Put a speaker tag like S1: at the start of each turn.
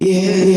S1: Yeah.